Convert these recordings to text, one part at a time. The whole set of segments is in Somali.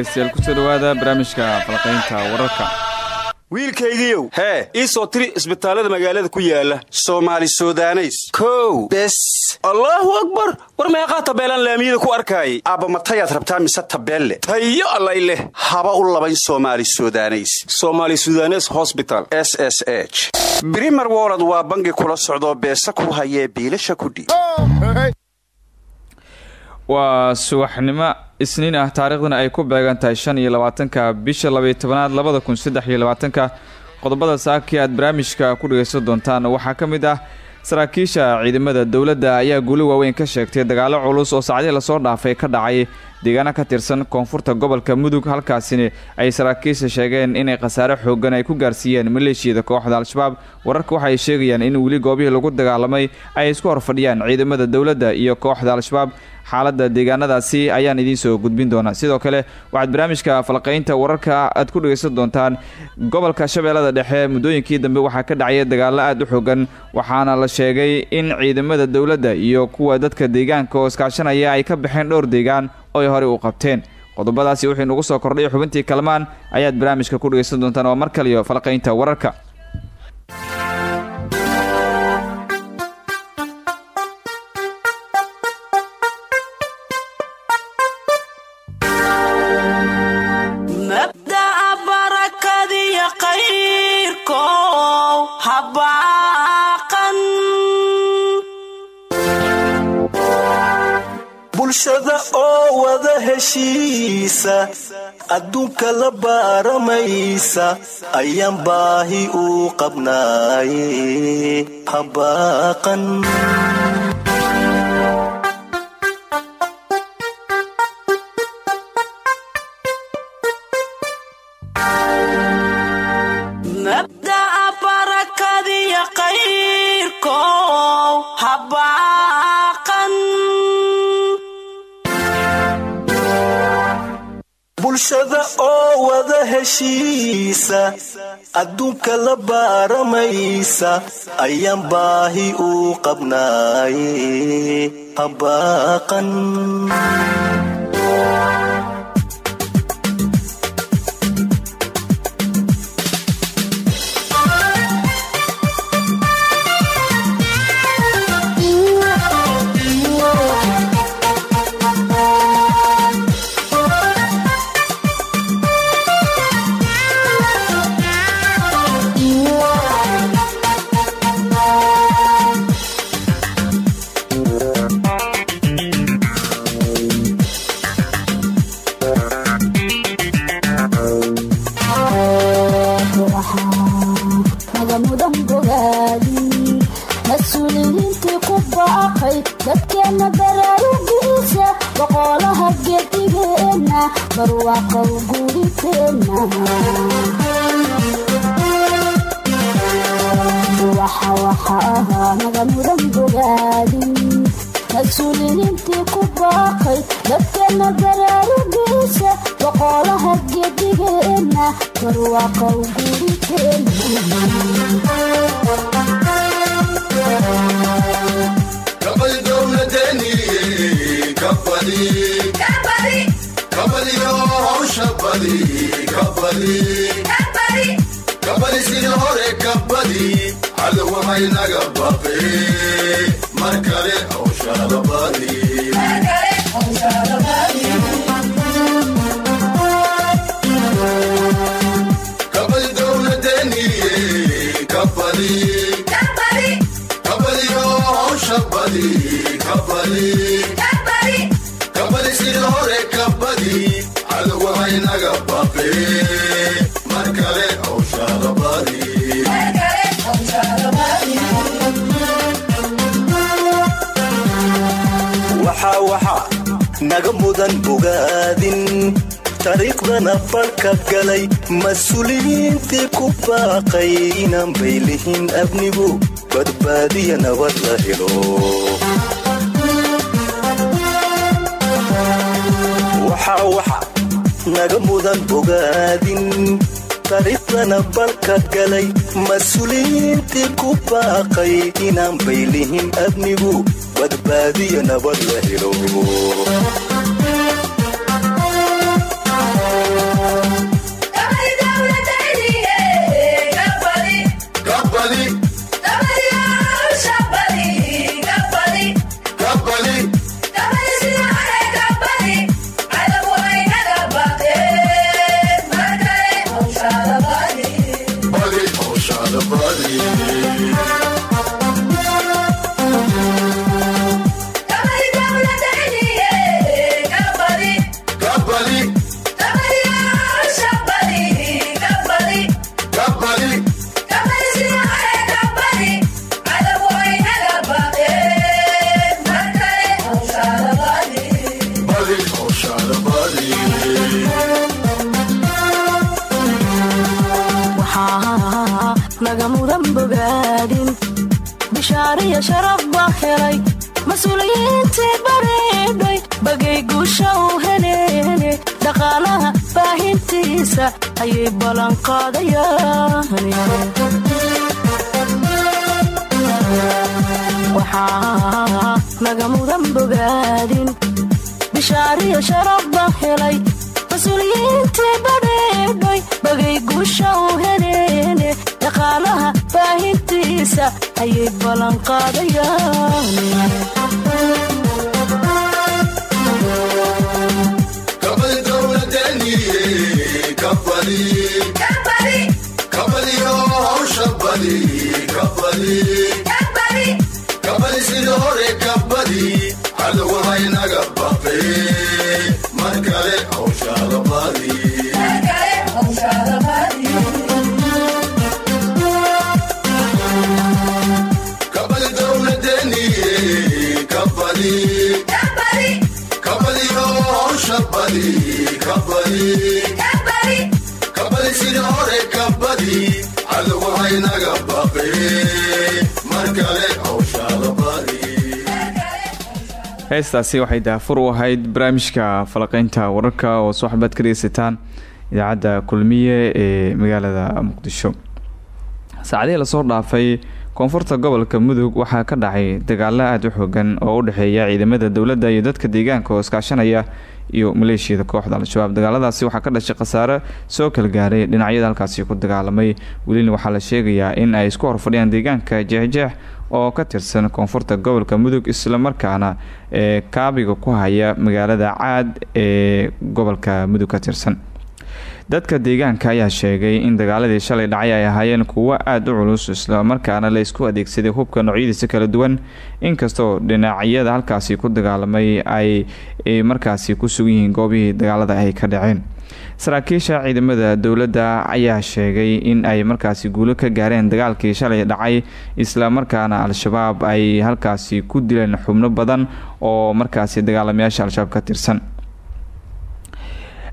dhegeystayaal ku soo dhawaada barnaamijka falqaynta wararka. Wiilkaygiiow hee ii soo tiri isbitaallada magaalada ku yaalla soomaali sudaneys. Kow bes. Allaahu akbar! War meeqaa tabeelaan laamiyada ku arkaayay? Aabba matayaad rabtaa mise tabeelle? Tayo allay leh. Haba u labayn soomaali sudaneys. Soomaali sudanes hosbital s s h. Brimer wolod waa bangi kula socdoo beesa ku hayee biilasha kudhiib waa subaxnimo isniin ah taariikhdana ay ku beegan tahay shan iyo labaatanka bisha labaiyo tobanaad labada kun saddex iyo labaatanka. Qodobada saakii aad barnaamijka ku dhagaysan doontaan waxaa ka mid ah saraakiisha ciidamada dowladda ayaa guuli waaweyn ka sheegtay dagaalo culus oo saacdii la soo dhaafay ka dhacay deegaano ka tirsan koonfurta gobolka mudug. Halkaasina ay saraakiisha sheegeen inay khasaare xoogan ay ku gaarsiiyeen maleeshiyada kooxda al-shabaab. Wararka waxaay sheegayaan in weli goobihii lagu dagaalamay ay isku horfadhiyaan ciidamada dowladda iyo kooxda al-shabaab. Xaaladda deegaanadaasi ayaan idiin soo gudbin doonaa. Sidoo kale waxaad barnaamijka falqaynta wararka aad ku dhagaysan doontaan gobolka shabeellada dhexe. Muddooyinkii dambe waxaa ka dhacaya dagaallo aad u xoogan waxaana la sheegay in ciidamada dowladda iyo kuwa dadka deegaanka oo iskaashanaya ay ka baxeen dhowr deegaan oo ay horey u qabteen. Qodobadaasi wixii nagu soo kordhay xubintii kalmaan ayaad barnaamijka ku dhagaysan doontaan oo mar kaliyo falqaynta wararka bulshada oo wada heshiisa. Adduunka la baaramaysa ayaan baahi u qabnaaye habaaqan heshiisa adduunka la baaramaysa ayaan baahi u qabnaaye habaaqan mas'uuliyiintii ku baaqay dadkana baraarugiisa boqolaha gedigeenna barwaaqow adawahaynaga baqe mar kale hawshaadabadi kabadi dowladeniye kabadi kabadiyo hawsha badi kabadi kabadi mar kale waxaa waxaa naga mudan bogaadin taariikhdana balka galay mas'uuliyiintii ku baaqay inaan baylihin abnigu. Badbaadiya nabad la helo. Waxaa waxa naga mudan bogaadin taariikhdana balka galay mas'uuliyiintii ku baaqay inaan baylihin abnigu badbaadiya nabad la helo baahintiisa ayay ballanqaadayaan waxaa naga mudan bogaadin bishaariya sharaf baa helay. Mas'uuliyiintii badheedhay bagay guusha u heleene dhaqaalaha baahintiisa ayay ballanqaadayaan heestaasi waxay daafur u ahayd barnaamijka falaqeynta wararka oo soo xabaad ka dhegeysataan idaacadda kulmiye ee magaalada muqdisho. Saacadihii la soo dhaafay koonfurta gobolka mudug waxaa ka dhacay dagaalo aada u xoogan oo u dhexeeya ciidamada dowladda iyo dadka deegaanka oo iskaashanaya iyo maleeshiyada kooxda. Al-shabaab dagaaladaasi waxaa ka dhashay khasaare soo kala gaaray dhinacyada halkaasi ku dagaalamay. Welina waxaa la sheegayaa in ay isku horfadhiyaan deegaanka jeexjeex oo ka tirsan koonfurta gobolka mudug islamarkaana ee kaabiga ku haya magaalada caad ee gobolka mudug ka tirsan. Dadka deegaanka ayaa sheegay in dagaaladii shalay dhacay ay ahaayeen kuwo aada u culus islamarkaana la isku adeegsaday hubka noocyadiisa kala duwan. Inkastoo dhinacyada halkaasi ku dagaalamay ay markaasi ku sugan yihiin goobihii dagaalada ay ka dhaceen saraakiisha ciidamada dowladda ayaa sheegay in ay markaasi guulo ka gaareen dagaalkii shalay dhacay islamarkaana al-shabaab ay halkaasi ku dileen xubno badan oo markaasi dagaalamayaasha al-shabaab ka tirsan.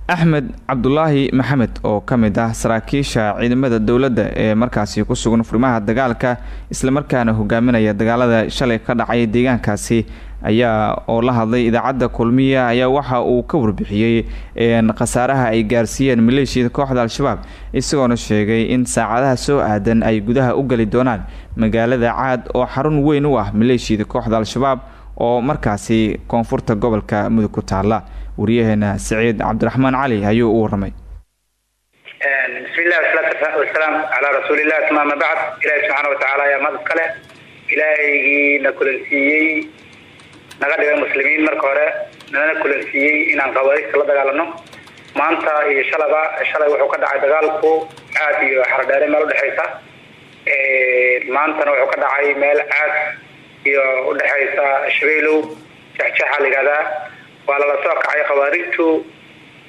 Axmed cabdulaahi maxamed oo ka mid ah saraakiisha ciidamada dowladda ee markaasi ku sugan furimaha dagaalka islamarkaana hogaaminaya dagaalada shalay ka dhacay deegaankaasi ayaa oo la hadlay idaacadda kulmiya ayaa waxa uu ka warbixiyey khasaaraha ay gaarsiiyeen maleeshiyada kooxda al-shabaab isagoona sheegay in saacadaha soo aadan ay gudaha u geli doonaan magaalada caad oo xarun weyn u ah maleeshiyada kooxda al-shabaab oo markaasi koonfurta gobolka mudug ku taala wariyaheena saciid cabdiraxmaan cali ayuu u waramay bismillahi wasalaatu wasalaam calaa rasuulilah uma ama bacd. Ilaahi subxaana watacaala ayaa mahad iska leh. Ilaahaygii kulansiiyey naga dhigay muslimiin marka hore nana kulansiiyey inaan qawaariista la dagaalano. Maanta iyo shalaba shalay wuxuu ka dhacay dagaalku caad iyo xaradheere meel udhexaysa maantana wuxuu ka dhacay meel caad iyo udhexaysa shabeelow jexjexa la yihahdaa waa lala soo kacay khawaarijtu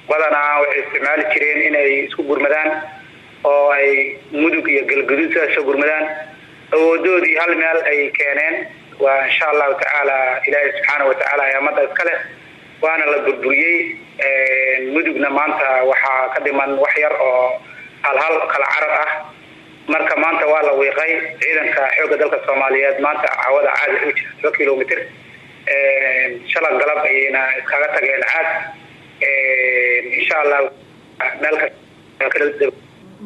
badanaa waxay isticmaali jireen inay isku gurmadaan oo ay mudug iyo galguduud soo gurmadaan. Awoodoodii hal meel ay keeneen waa insha allahu tacaala ilaahay subxaana watacaala ayaamada iska leh. Waana la burburiyey mudugna maanta waxaa ka dhiman wax yar oo halhal kala carar ah. Marka maanta waa la wiiqay ciidanka xoogga dalka soomaaliyeed maanta cawada caadi u jira laba kilomitr shala galab ayayna iskaga tageen caad. Insha allah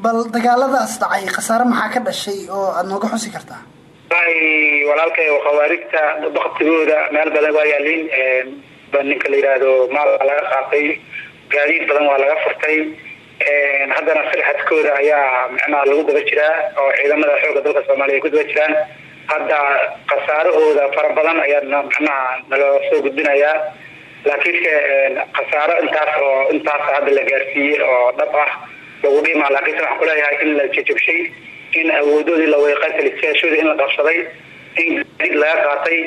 bal dagaaladaas dhacay khasaare maxaa ka dhashay oo aada nooga xusi kartaa walaalkay khawaarijta baktigooda meel badan waa yaaliin ninka la yidhaahdo maal laga qaatay gaadiid badan waa laga furtay haddana firxadkooda ayaa micnaha lagu daba jiraa oo ciidamada xooga dalka soomaaliya ay ku daba jiraan. Hadda khasaarahooda fara badan ayaa micnaha naloo soo gudbinayaa laakiinse khasaaro intaas oo intaas hadda la gaarsiiyey oo dhab ah lagu dhima laakiinse waxaan kuleeyahay in la jajabshay in awoodoodii la weeqay talisayaashooda in la qabsaday in gaadiid laga qaatay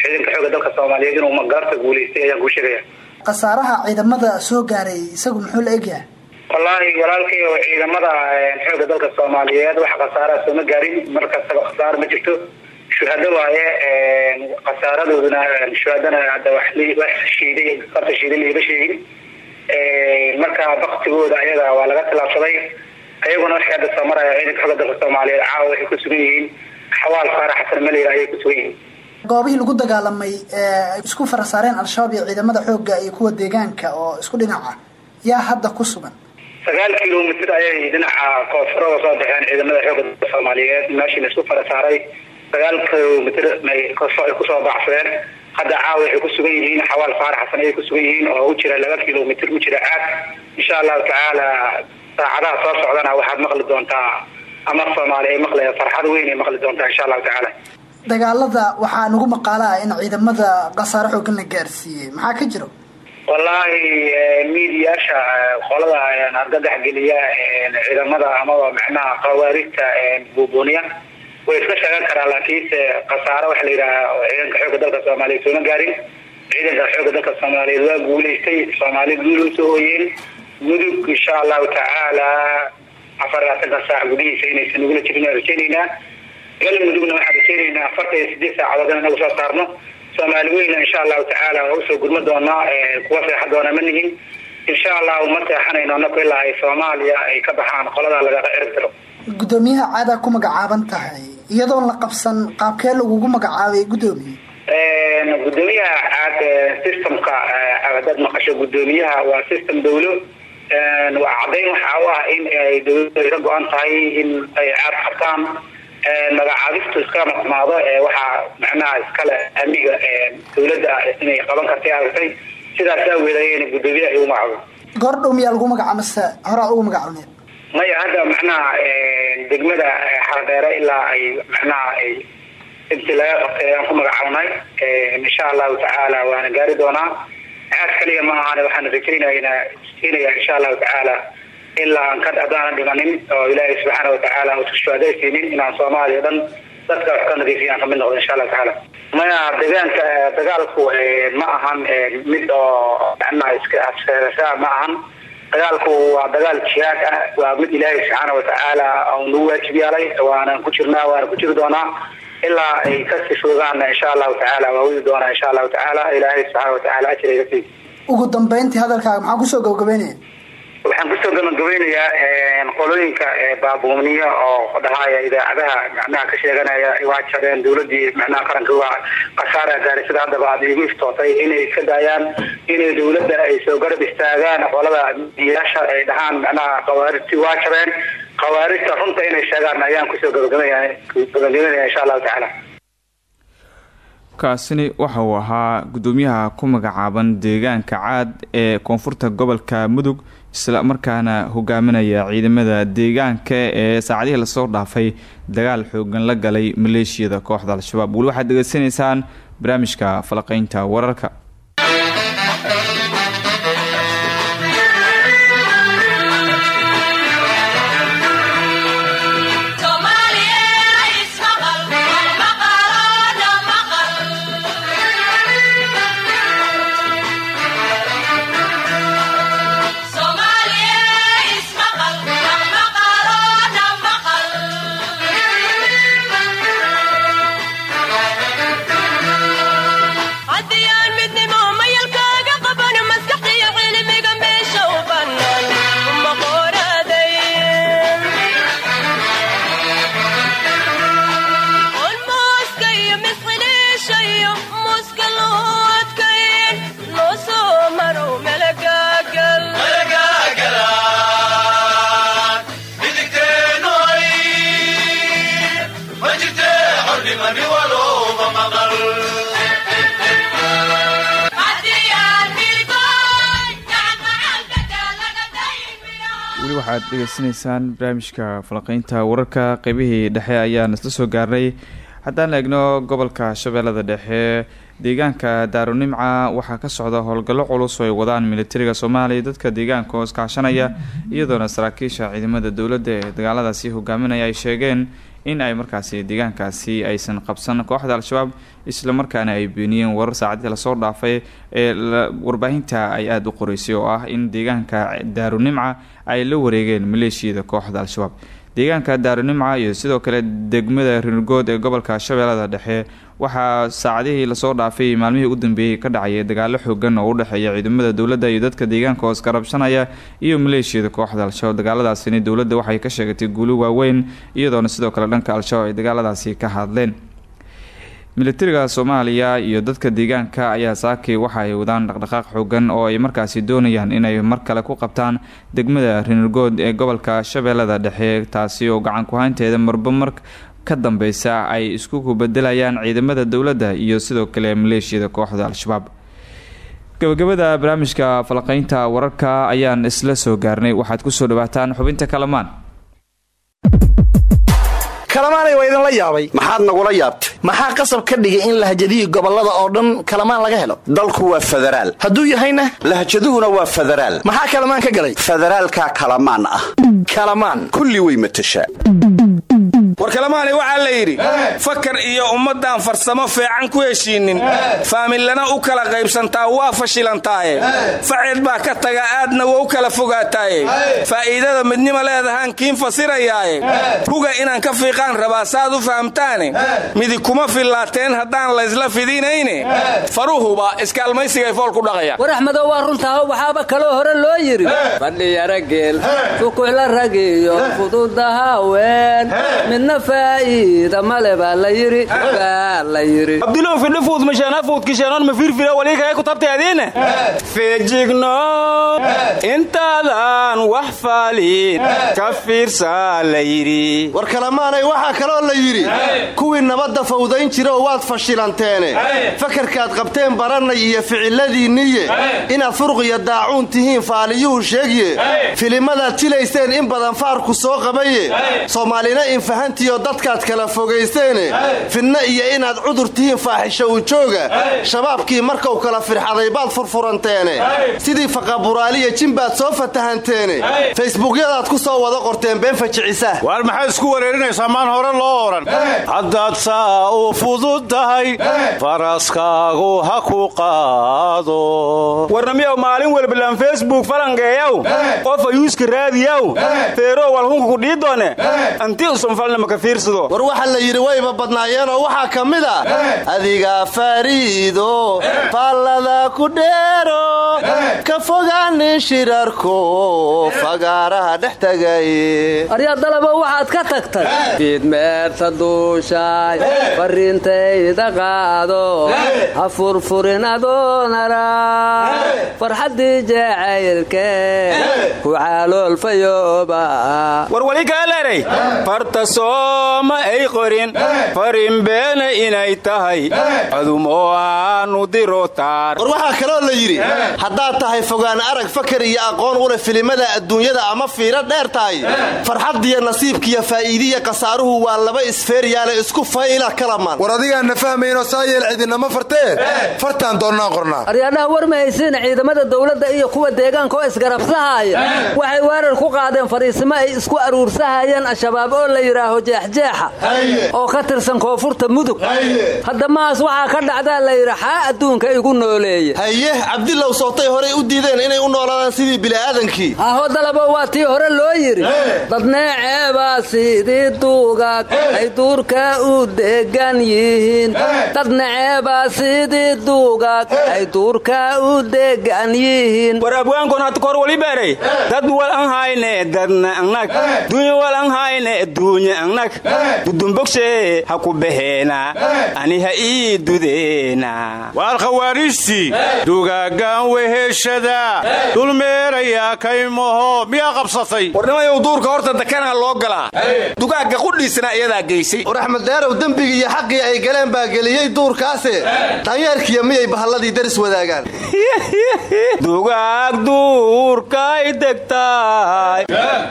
ciidanka xooga dalka soomaaliyeed inuu magaarta guuleystay ayaan kuu sheegaya khasaaraha ciidamada soo gaaray isagu muxuu la egyahay? Wallaahi walaalkay oo ciidamada xooga dalka soomaaliyeed wax khasaaraha sooma gaarin markastaba khasaaro ma jirto. Shuhado waaye khasaaradooduna shuhadana hadda wax wax shiiday farta shiiday laiba sheegin. Marka baktigooda ayaga waa laga tilaabsaday ayaguna waxay hadda soo maraya ciidanka xooga dalka soomaaliyeed caawa waxay ku sugan yihiin xawaal faarax xasan maleyr ayay ku sugan yihiin. Goobihii lagu dagaalamay ee isku farasaareen al-shabaab iyo ciidamada xoogga iyo kuwa deegaanka oo isku dhinaca yaa hadda ku sugan? Sagaal kilomitr ayay dhinaca koonfurada soo baxeen ciidamada xoogga dalka soomaaliyeed meeshii la isku fara saaray sagaal kilomitr ay ku soo baxsadeen hadda caawa waxay ku sugan yihiin xawaal faarax xasan ayay ku sugan yihiin oo u jira laba kilomitr u jira caad insha allahu tacaala saacadaha soo socdana waxaad maqli doontaa ama soomaali ay maqlaya farxad weyn ay maqli doontaa insha allahu tacaala. Dagaalada waxaa nagu maqaala ah in ciidamada khasaare xoogan la gaarsiiyey. Maxaa ka jiro? Wallaahi miidiyaasha qolada argagax geliya ciidamada amaba macnaha khawaarijta buubuuniya way iska sheegan karaan laakiinse khasaare waxa la yidhaha ciidanka xooga dalka soomaaliyeed sooma gaarin. Ciidanka xooga dalka soomaaliyeed waa guulaystay soomaali guul u soo hooyeen mudug insha allahu tacaala afar labaatanka saac gudihiisa inaysan nagula jirin rajeyneynaa galmudugna waxaan rajeyneynaa afartan iyo sideed saacadood in inagu soo saarno. Soomaali weyna insha allahu tacaala waa u soo gurma doonaa kuwa seexa doona ma nihin. Insha allahu ma seexanayno anaku ilaa ay soomaaliya ay ka baxaan qolada lagaga cirib tiro guddoomiyaha caadaa ku magacaaban tahay iyadoon la qabsan qaabkee lagugu magacaabay guddoomiye gudoomiyaha caad systemka hadaad maqasho gudoomiyaha waa system dawlo waa caddayn waxa u ah in ay dawladda ka go-an tahay in ay caad qabtaan magacaabistu iska maqmaado waxaa macnaha iskale amniga dawladda inay qaban kartay aragtay sidaas aaweed ayayna gudoomiyaha igu magacaabo goordhow miyaa lagu magacaaba mase horaa ugu magacawneed maya hadda macnaha degmada xardheere ilaa ay macnaha ay intii laga qabtay ayaan ku magacawnay insha allahu tacaala waana gaari doonaa caad kaliya ma ahan waxaan rajaynayna siinaya insha allahu tacaala. Ilaa aan ka haddaanan dhimanin oo ilaahay subxaana watacaala utushaadaysiinin inaan soomaaliya dhan dadka wax ka nadiifiya aan ka mid noqdo insha allahu tacaala. Maya deegaanka dagaalku ma ahan mid oo iska ma ahan. Dagaalku waa dagaal jihaad ah waa mid ilaahay subxaana watacaala nagu waajib yaalay waana ku jirnaa waana ku jiri doonaa ilaa ay ka sifoogaana insha allahu tacaala waa widi doonaa insha allahu tacaala ilaahay subxaana watacaala ajir iga sii ugu dambeyntii hadalkaaga maxaa ku soo gabagabeynaya waxaan ku soo gabagabeynayaa qolooyinka baabuuniya oo dhahaya idaacadaha macnaha ka sheeganaya waa jabeen dawladii macnaha qaranka waa khasaara gaaray sida haddaba aad igu iftootay inay iska daayaan inay dawladda ay soo garab istaagaan qolada midiyaasha ay dhahaan macnaha khawaarijti waa jabeen khawaarijta runta inay sheegaan ayaan ku soo gabagabeynaya insha allahu tacaala. Kaasini waxa uu ahaa gudoomiyaha ku magacaaban deegaanka caad ee koonfurta gobolka mudug isla markaana hogaaminaya ciidamada deegaanka ee saacadihii la soo dhaafay dagaal xoogan la galay maleeshiyada kooxda al-shabaab. Weli waxaad degeysanaysaan barnaamijka falaqeynta wararka waxaad dhegeysanaysaan barnaamijka falaqeynta wararka. Qeybihii dhexe ayaan isla soo gaarnay. Haddaan eegno gobolka shabeellada dhexe deegaanka daarunimca waxaa ka socda howlgallo culus oo ay wadaan militariga soomaaliya dadka deegaanka oo iskaashanaya iyadoona saraakiisha ciidamada dowladda ee dagaaladaasi hogaaminaya ay sheegeen in ay markaasi deegaankaasi aysan qabsan kooxda al-shabaab islamarkaana ay beeniyeen warar saacadii la soo dhaafay ee warbaahinta ay aada u qoreysay oo ah in deegaanka daarunimca ay la wareegeen maleeshiyada kooxda al-shabaab deegaanka daarunimca iyo sidoo kale degmada rirgood ee gobolka shabeellada dhexe waxaa saacadihii la soo dhaafay maalmihii u dambeeyey ka dhacayay dagaalo xoogan oo u dhexeeya ciidamada dowladda iyo dadka deegaanka oo iskarabsanaya iyo maleeshiyada kooxda al-shabaab dagaaladaasini dowladda waxay ka sheegatay guulo waaweyn iyadoona sidoo kale dhanka al-shabaab ay dagaaladaasi ka hadleen militariga soomaaliya iyo dadka deegaanka ayaa saakay waxa ay wadaan dhaqdhaqaaq xoogan oo ay markaasi doonayaan inay mar kale ku qabtaan degmada rinirgood ee gobolka shabeellada dhexe taasi oo gacan ku-haynteeda marba mar ka dambeysa ay isku bedelayaan ciidamada dowladda iyo sidoo kale maleeshiyada kooxda al-shabaab. Gabagabada barnaamijka falaqeynta wararka ayaan isla soo gaarnay. Waxaad ku soo dhawaataan xubinta kalamaan kalamaanay waa idinla yaabay. Maxaad nagula yaabtay. Maxaa qasab ka dhigay in lahjadihii gobollada oo dhan kalamaan laga helo? Dalku waa federaal. Hadduu yahayna? Lahjaduhuna waa federaal. Maxaa kalamaan ka galay? Federaalka kalamaan ah. Kalamaan. Kulli way matashaa war kalamaanay waxaa la yidhi fakar iyo ummaddan farsamo feecan ku heshiinnin faamilana u kala qaybsantaa waa fashilantaaye. Faceed baa ka taga aadna waa u kala fogaataaye. Faa'iidada midnima leedahaan kiin fasirayaaye. Ruga inaan ka fiiqaan rabaa saaad u fahamtaane. Midi kuma fillaateen haddaan laysla fidinayne faruhuba iskaalmaysigay fool ku dhaqayaan war axmedow waa runtaho waxaaba kaloo hore loo yidhi. Fadhiyarageel sukuxla ragiyo fududahaween midna faa'iida male baa la yidhi baa la yidhi abdulow fidhifuud mashanafuudkisheenon ma firfira waliikae ku tabteediine feejigno intaadan wax faalin ka fiirsaa la yidhi war kalamaanay waxaa kaloo la yidhi kuwii nabadda fawdayn jira oo waad fashilanteene. Fakarkaad qabteen barannay iyo ficiladiinniye inaad furuq iyo daacuun tihiin faaliyuhu sheegye. Filimadaad jilayseen in badan faarku soo qabaye soomaalina infahantiyo dadkaad kala fogaysteene fidna iyo inaad cudur tihiin faaxisho ujooga shabaabkii markau kala firxaday baad furfuranteene. Sidii faqaburaaliya jimbaad soo fatahanteene. Faysbuukyadaad ku soo wada qorteen been fajicisa. Waar maxaad isku wareerinaysaa? Maan hore loo odhan haddaad saa u fududtahay faraskaagu ha ku qaado. Warnamiyow maalin welbalan facebook falangeeyaw qof ayuuska raadiyaw feeroo walhunka ku dhiidoone anti fiirsado war waxaa la yidhi wayba badnaayeenoo waxaa ka mid a adiga fariido faallada ku dheero ka fogaanin shirarko fagaaraha dhex tagay. Aryaa dalabo waxaad ka tagtay. Fiidmeerta duushaay fariintayda qaado ha furfurin adoonara farxaddii jacaylke ku caaloolfayooba sooma ay qorin. Farin beena inay tahay. Cadumoo aanu diro taar. War waxaa kaloo la yidhi haddaad tahay fogaan arag fakar iyo aqoon u leh filimada adduunyada ama fiiro dheer tahay. Farxaddiyo nasiibkiyo faa'iidiya khasaaruhu waa laba isfeeryaale isku fayla kalamaan. War adigaanna fahmaynoo saa yeel cidinama fartee fartaan doonnaan qornaa aryaadhaha war ma haysiina ciidamada dowladda iyo kuwa deegaanka oo isgarabsahaya waxay weerar ku qaadeen fariisimo ay isku aruursahayeen al-shabaab oo la yidhaaho jeexjeexa oo ka tirsan koonfurta mudug. Hadda maas waxaa ka dhacdaa la yidhi xaa adduunka igu nooleeye. Haye cabdilow sootay horay u diideen inay u noolaadaan sidii bili'aadankii aho dalabo waa tii hore loo yidhi. Dadneeceebaa sidii duugag ay duurka u degan yihiin. Dadneceebaa sidii duugag ay duurka u degan yihiin. War abwaankon had kor wali beeray dad wal an hayne dadna anag dunya wal an hayne duunya anag dudumbogshe ha ku baheena ani ha ii dudeena waar khawaariijtii dugaagaan weheshada. Dhulmeerayaa kaymaho miyaa qabsatay warnimayow duurka horta dakanaa loo galaa dugaagga qudhiisna iyadaa geysay war axmed daarow dembigii iyo xaqii ay galeen baa geliyey duurkaase danyeerkiya miyay bahalladii daris wadaagaan? Dugaag duurkay degtaay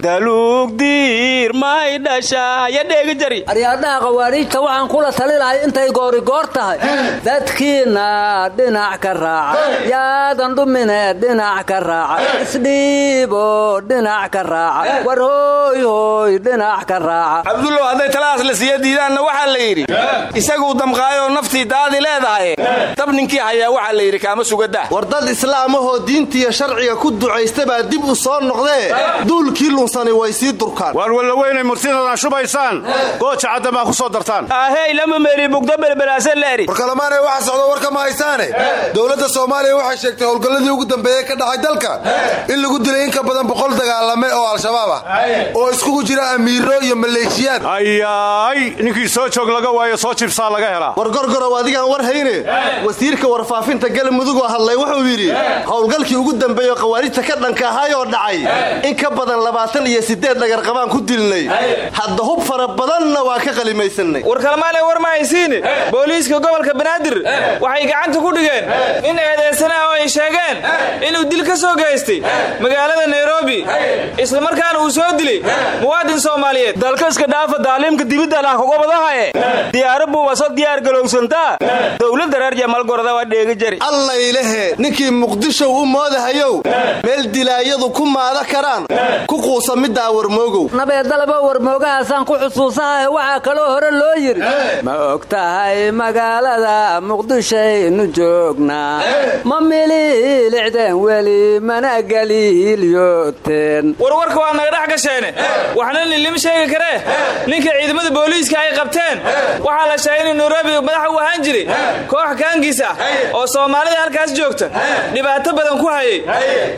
daluug diir may dhashaa ya dheegi jari aryaadhaha khawaariijta waxaan kula tali lahay intay goorigoor tahay dadkiinna dhinac ka raaca yaadan dhumine dhinac ka raaca isdhiibo dhinac ka raaca war hooy hooy dhinac ka raaca cabdullow hadday taladaas la siiya diidaanna waxaa la yidhi. Isaguu damqaayoo naftii daadi leedahay. Dab ninkii hayaa waxaa la yidhi kaama sugadah war dad islaamahoo diintiiyo sharciga ku ducaysta baa dib u soo noqdee. Duulkii lunsani way sii durkaan. Waar wallaweynay murtidadan shubaysaan. Gooja caddamaa ku soo dartaan. Ahey lama meeli bugdo belbelaasan leeri warkalamaanay waxa socdo warka ma haysaane. Dowladda soomaaliya waxay sheegtay howlgalladii ugu dambeeyey ka dhacay dalka. In lagu dilay in ka badan boqol dagaalame oo al-shabaab ah. Oo iskugu jira amiiro iyo maleeshiyaad. Ayaay ninkii soo joog laga waayo soo jibsaa laga helaa. War gorgorow adigaan war hayne. Wasiirka warfaafinta galmudugoo hadlay wuxuu yidhi howlgalkii ugu dambeeyo khawaarijta ka dhanka ahaayoo dhacay in ka badan labaatan iyo siddeed dhagarqabaan ku dilnay. Hadda hub fara badanna waa ka qalimaysanay war kalmaanay war ma haysiine booliiska gobolka banaadir waxay gacanta ku dhigeen in eedaysana oo ay sheegeen inuu dil ka soo geystay magaalada nairobi. Isla markaana uu soo dilay muwaadin soomaaliyeed. Dalka iska dhaafa daaliimka dibidda lah kuga badahaye diyaaro buubaso diyaar galowsantaa dowladda reer jamalgorada waa dheegi jari. Allaylehe ninkii muqdishow u moodahayow meel dilaayadu ku maada karaan ku quusa middaa warmoogow nabeedalaba warmoogahaasaan ku xusuusahay waxaa kaloo hore loo yidhi. Ma og tahay magaalada muqdishaynu joognaa ma mililicdeen weli mana galiilyooteen warwarka waa naga dhex gasheene waxna nilim sheegi karee. Ninka ciidamada booliiska ay qabteen. Waxaa la sheegay inuu nairobi madax u ahaan jiray. Koox kaangiis ah oo soomaalida halkaas joogta. Dhibaato badan ku hayay.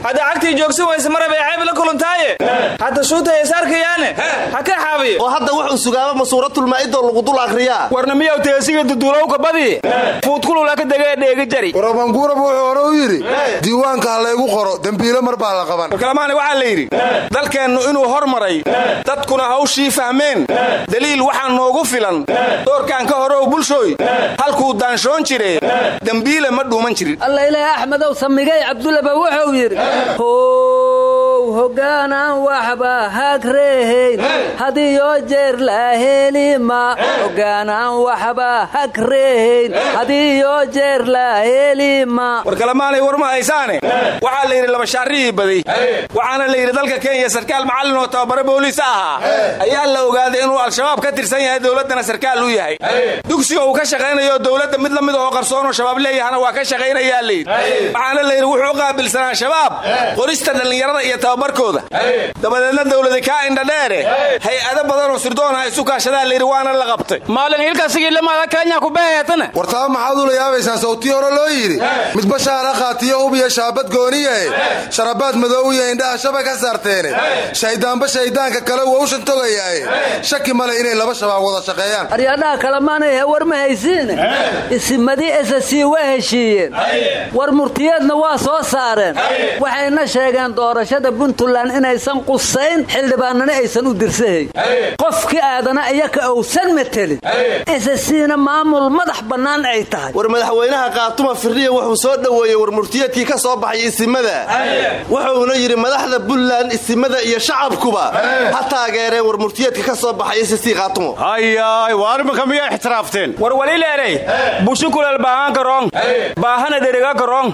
Hadda cagtii joogsan wayse marab ay cayb la kulantaaye hata shuuta ay saarkayaane ha ka xaabiye oo hadda wuxuu sugaaba masuuratulmaa'idoo lagu dul akhriyaa warna miyaw teesiga duduulowka badi? Fuudkulula ka degee dheegi jari. Warabanguurab wuxuu hore u yidhi diiwaanka ha laygu qoro dembiilo mar baa la qaban. Warkalamaani waxaa la yidhi dalkeennu inuu hormaray dadkuna hawshii fahmeen daliil waxaa noogu filan doorkaan ka horow bulshooy halkuu daanshoon jire dembiile ma dhuuman jirin. Alla ilaahi axmedow samigay cabdulaba wuxuu yidhi how hogaanaan waxba hagreehayn hadiyoo jeer la helima hogaanaan waxba hagreehayn hadiyoo jeer la helima warkalamaanay war ma haysaane? Waxaa la yidhi labashaarihii badi. Waxaana la yidhi dalka kenya sarkaal macallin oo tababare booliis ahaa ayaa la ogaaday inuu al-shabaab ka tirsan yahay dowladdana sarkaal u yahay. Dugsiga uu ka shaqaynayo dowladda mid la mid ahoo qarsoonoo shabaab leeyahana waa ka shaqaynayaa layidhi waxaana la yidhi wuxuu qaabilsanaa shabaab. Qorista dhallinyarada iyo tababarkooda dabadeedna dowladi kaa indhadheere hay'ado badanoo sirdoona isu kaashadaan layidhi waana la qabtay. Maalin hilkasigilamaada kenya kubeheetana wartaa maxaad ula yaabaysaa sawtii hore loo yidhi. Mid bashaara qaatiyo hub iyo shaabad gooniyahe sharabaad madow iyo indhaha shaba ka saarteene. Shayddaanba shayddaanka kale wowshan togayaaye shaki male inay laba shabaab wada shaqeeyaan. Aryadhaha kalemaanayhe war ma haysiine. Isimadii esasii waa heshiiyeen. War murtiyeedna waa soo saareen. Waxayna sheegeen doorashada puntland inaysan qusayn xildhibaanana aysan u dirsahayn qofkii aadana iyaka owsan matelin esasiina maamul madax bannaan ay tahay. War madaxweynaha qaatuma firriya wuxuu soo dhoweeyey war murtiyeedkii ka soo baxay isimada. Wuxuuna yidhi madaxda buntland isimada iyo shacabkuba ha taageereen war murtiyeedka ka soo baxay ssc qaatumo hayaay waa arrinka miyaa ixtiraafteen. War walileeley bushukuleel baahaan karong baahana dheriga karong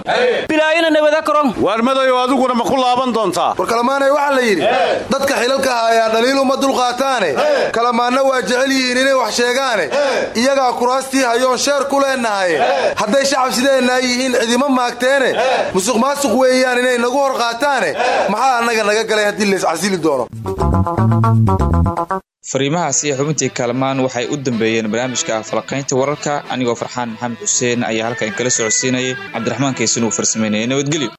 bilaayina nabada karong waar madayo adiguna ma ku laaban doontaa war kalamaanay waxaa la yidhi dadka xilalka hayaa dhaliil uma dulqaataane kalamaanna waa jecel yihiin inay wax sheegaane. Iyagaa kuraastii hayoon sheer ku leennahay hadday shacab sideennaa yihiin cidima maagteene. Musuq maasuq weeyaan inay nagu hor qaataane. Maxaa annaga naga galay haddii layscasili doono? Fariimahaasi iyo xubintii kaalmaan waxay u dambeeyeen barnaamijka falaqaynta wararka. Anigoo farxaan maxamed xuseen ayaa halkan kala socodsiinayay. Cabdiraxmaan kaysan uu farsamaynaya nabadgelyo